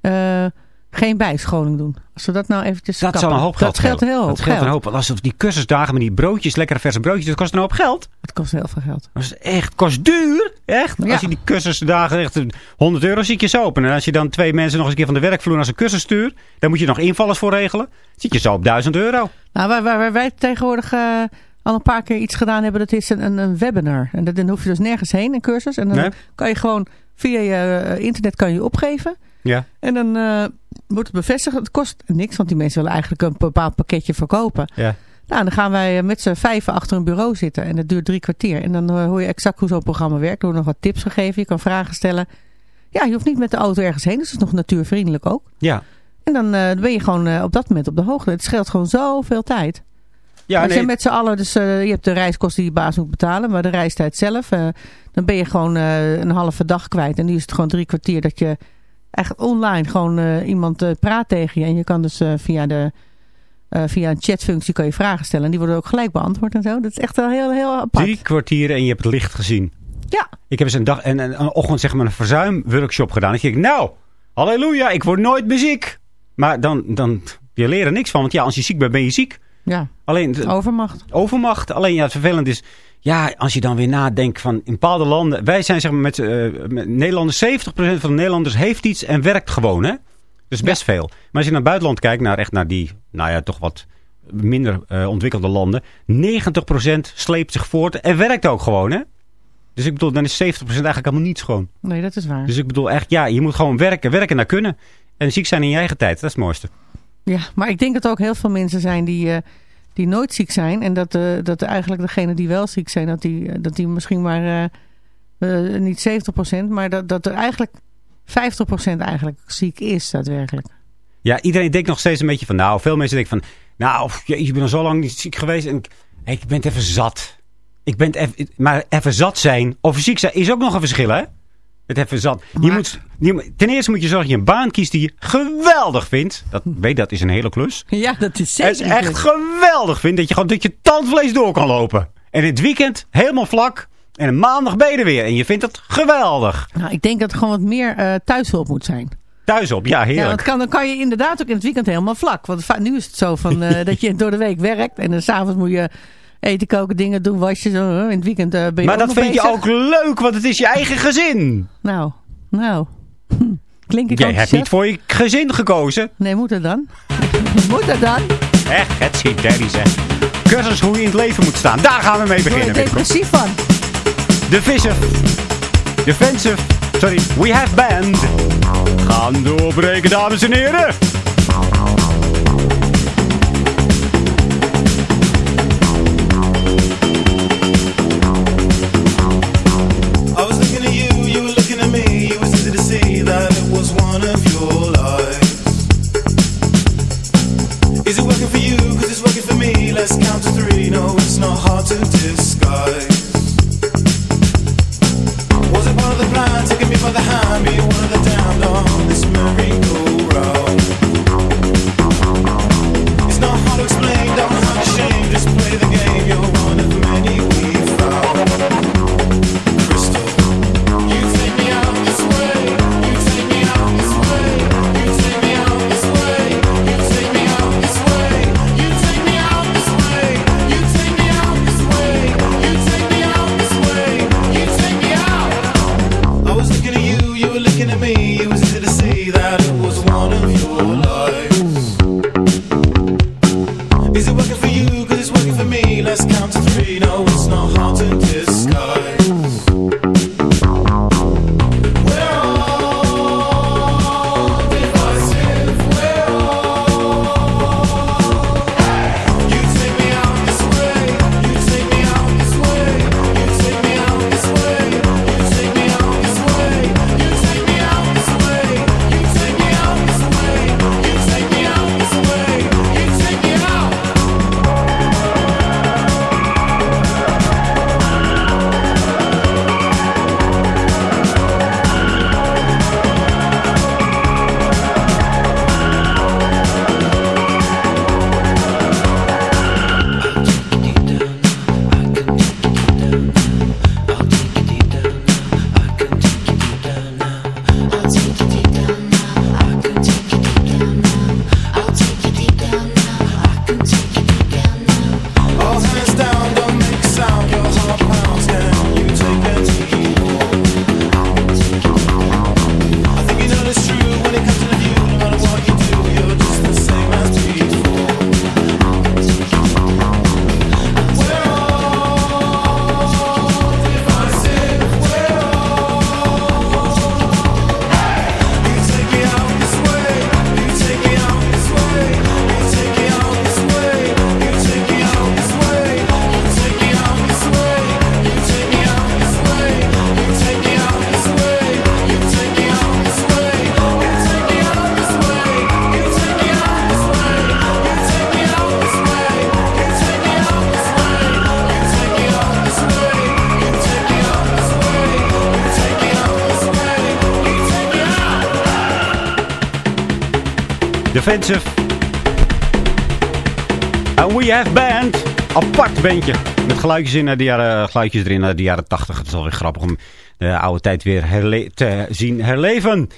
eh, geen bijscholing doen. Als we dat nou eventjes Dat kappen. zou een hoop geld Dat scheelt een heel hoop Dat scheelt een hoop. Want als die cursusdagen met die broodjes, lekkere verse broodjes, dat kost een hoop geld. Het kost heel veel geld. Dat is echt, kost duur. Echt. Ja. Als je die cursusdagen echt 100 euro zit je zo op. En als je dan twee mensen nog eens een keer van de werkvloer naar zijn cursus stuurt, dan moet je nog invallers voor regelen. Zit je zo op 1000 euro. Nou, waar, waar, waar wij tegenwoordig eh, al een paar keer iets gedaan hebben, dat is een, een, een webinar. En dat, dan hoef je dus nergens heen, een cursus. En dan Nee. kan je gewoon via je eh, internet kan je opgeven. Ja. En dan eh, wordt het bevestigd. Het kost niks, want die mensen willen eigenlijk een bepaald pakketje verkopen. Ja. Nou, dan gaan wij met z'n vijven achter een bureau zitten. En dat duurt drie kwartier. En dan eh, hoor je exact hoe zo'n programma werkt. Er worden nog wat tips gegeven. Je kan vragen stellen. Ja, je hoeft niet met de auto ergens heen. Dus het is nog natuurvriendelijk ook. Ja. En dan eh, ben je gewoon eh, op dat moment op de hoogte. Het scheelt gewoon zoveel tijd. Ja, Als nee. je met z'n allen, dus eh, je hebt de reiskosten die je baas moet betalen, maar de reistijd zelf, eh, dan ben je gewoon eh, een halve dag kwijt. En nu is het gewoon drie kwartier dat je echt online gewoon eh, iemand eh, praat tegen je. En je kan dus eh, via, de, via een chatfunctie kan je vragen stellen. En die worden ook gelijk beantwoord en zo. Dat is echt wel heel, heel apart. Drie kwartieren en je hebt het licht gezien. Ja. Ik heb eens een dag en een, een ochtend zeg maar een verzuimworkshop gedaan. Ik denk, nou, halleluja, ik word nooit meer ziek. Maar dan, dan, je leert er niks van. Want ja, als je ziek bent, ben je ziek. Ja, Alleen, overmacht. overmacht. Alleen ja, het vervelend is, ja, als je dan weer nadenkt van in bepaalde landen. Wij zijn zeg maar met, met Nederlanders, 70% van de Nederlanders heeft iets en werkt gewoon, hè. Dus best veel. Maar als je naar het buitenland kijkt, naar echt naar die, nou ja, toch wat minder eh, ontwikkelde landen. 90% sleept zich voort en werkt ook gewoon, hè. Dus ik bedoel, dan is 70% eigenlijk helemaal niets gewoon. Nee, dat is waar. Dus ik bedoel echt, ja, je moet gewoon werken, werken naar kunnen. En ziek zijn in je eigen tijd, dat is het mooiste. Ja, maar ik denk dat er ook heel veel mensen zijn die, eh, die nooit ziek zijn. En dat, eh, dat eigenlijk degenen die wel ziek zijn, dat die, eh, dat die misschien maar niet 70%, maar dat, dat er eigenlijk 50% eigenlijk ziek is daadwerkelijk. Ja, iedereen denkt nog steeds een beetje van... Nou, veel mensen denken van... Nou, jeetje, ik ben al zo lang niet ziek geweest. En ik, ik ben even zat. Ik ben even... Maar even zat zijn of ziek zijn is ook nog een verschil, hè? Het even zat. Je Maar- moet, je ten eerste moet je zorgen dat je een baan kiest die je geweldig vindt. Dat, weet dat is een hele klus. Ja, dat is Het is echt geweldig vindt dat je gewoon dat je tandvlees door kan lopen. En in het weekend helemaal vlak. En een maandag ben je er weer. En je vindt het geweldig. Nou, ik denk dat er gewoon wat meer eh, thuishulp moet zijn. Thuis op, ja, Ja, heerlijk. want kan, dan kan je inderdaad ook in het weekend helemaal vlak. Want nu is het zo van, eh, dat je door de week werkt en dan s'avonds moet je eten, koken, dingen doen, wasje. Zo, eh, in het weekend eh, ben je maar dat vind je ook leuk, want het is je eigen gezin. Nou, nou. Hm. Klink ik Jij hebt niet voor je gezin gekozen. Nee, moet dat dan? moet dat dan? Echt, het schiet daddy zeg. Cursus hoe je in het leven moet staan. Daar gaan we mee beginnen. Witbroek. depressief van? Defensive. Defensive. Sorry, we have band. Gaan doorbreken, dames en heren. Out. Defensive. En We Have Band. Apart bandje. Met geluidjes, in, eh, jaren, geluidjes erin uit de jaren 80. Het is wel weer grappig om de oude tijd weer te zien herleven.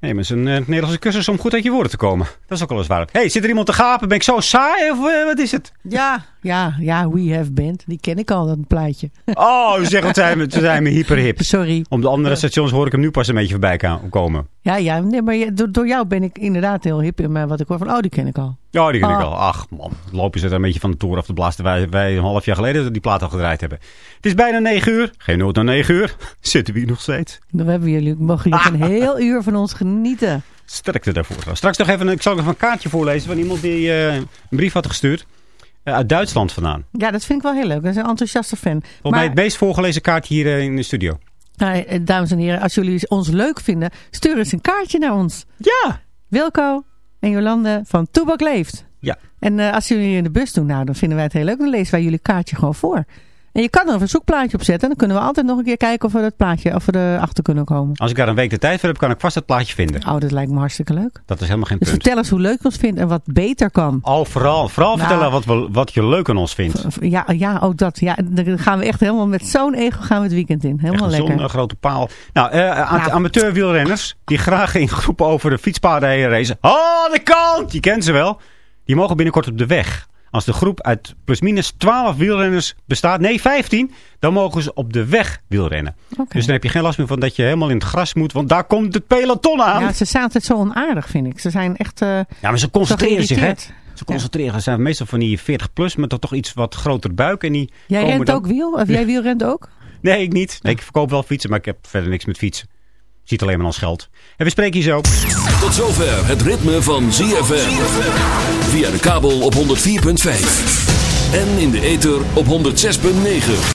Nee, maar is een eh, Nederlandse cursus om goed uit je woorden te komen. Dat is ook wel eens waar. hey, zit er iemand te gapen? Ben ik zo saai of eh, wat is het? Ja, ja, ja, We Have Band. Die ken ik al, dat plaatje. Oh, zeg, wat zijn we, ze zijn we hyperhip. Sorry. Om de andere stations hoor ik hem nu pas een beetje voorbij komen. Ja, ja, nee, maar je- door, door jou ben ik inderdaad heel hip. Maar wat ik hoor van, oh, die ken ik al. Ja, die ken ik Oh. al. Ach man, lopen ze er een beetje van de toren af te blazen. Wij, wij een half jaar geleden die plaat al gedraaid hebben. Het is bijna 9 uur. Geen nood naar 9 uur. Zitten we hier nog steeds. Dan hebben jullie, mogen jullie een heel uur van ons genieten. Sterkte daarvoor. Straks nog even, ik zal nog een kaartje voorlezen van iemand die eh, een brief had gestuurd. Eh, uit Duitsland vandaan. Ja, dat vind ik wel heel leuk. Dat is een enthousiaste fan. Volgens mij het meest voorgelezen kaartje hier eh, in de studio. Nou, dames en heren, als jullie ons leuk vinden, stuur eens een kaartje naar ons. Ja! Wilco en Jolande van Toebak Leeft. Ja. En eh, als jullie in de bus doen, nou, dan vinden wij het heel leuk. Dan lezen wij jullie kaartje gewoon voor. En je kan er een verzoekplaatje op zetten. En dan kunnen we altijd nog een keer kijken of we dat plaatje, of we erachter kunnen komen. Als ik daar een week de tijd voor heb, kan ik vast het plaatje vinden. Oh, dat lijkt me hartstikke leuk. Dat is helemaal geen Dus punt. vertel eens hoe leuk je ons vindt en wat beter kan. Oh, vooral, vooral Nou. vertellen wat, we, wat je leuk aan ons vindt. Ja, ja, ook dat. Ja, dan gaan we echt helemaal met zo'n ego gaan we het weekend in. Helemaal lekker. Zo'n eh, grote paal. Nou, eh, a- Nou. amateur wielrenners die graag in groepen over de fietspaden heen racen. Oh, de kant! Je kent ze wel. Die mogen binnenkort op de weg. Als de groep uit plusminus 12 wielrenners bestaat, nee 15, dan mogen ze op de weg wielrennen. Dus dan heb je geen last meer van dat je helemaal in het gras moet, want daar komt het peloton aan. Ja, ze staan altijd zo onaardig, vind ik. Ze zijn echt... eh, Ja, maar ze concentreren zich, hè? Ze concentreren. Ze zijn meestal van die 40 plus met toch, toch iets wat groter buik. En die Jij rent dan- ook wiel? Of jij wielrent ook? Nee, ik niet. Nee, ik verkoop wel fietsen, maar ik heb verder niks met fietsen. Ziet alleen maar als geld. En we spreken hier zo. Tot zover het ritme van ZFM. Via de kabel op 104.5. En in de ether op 106.9.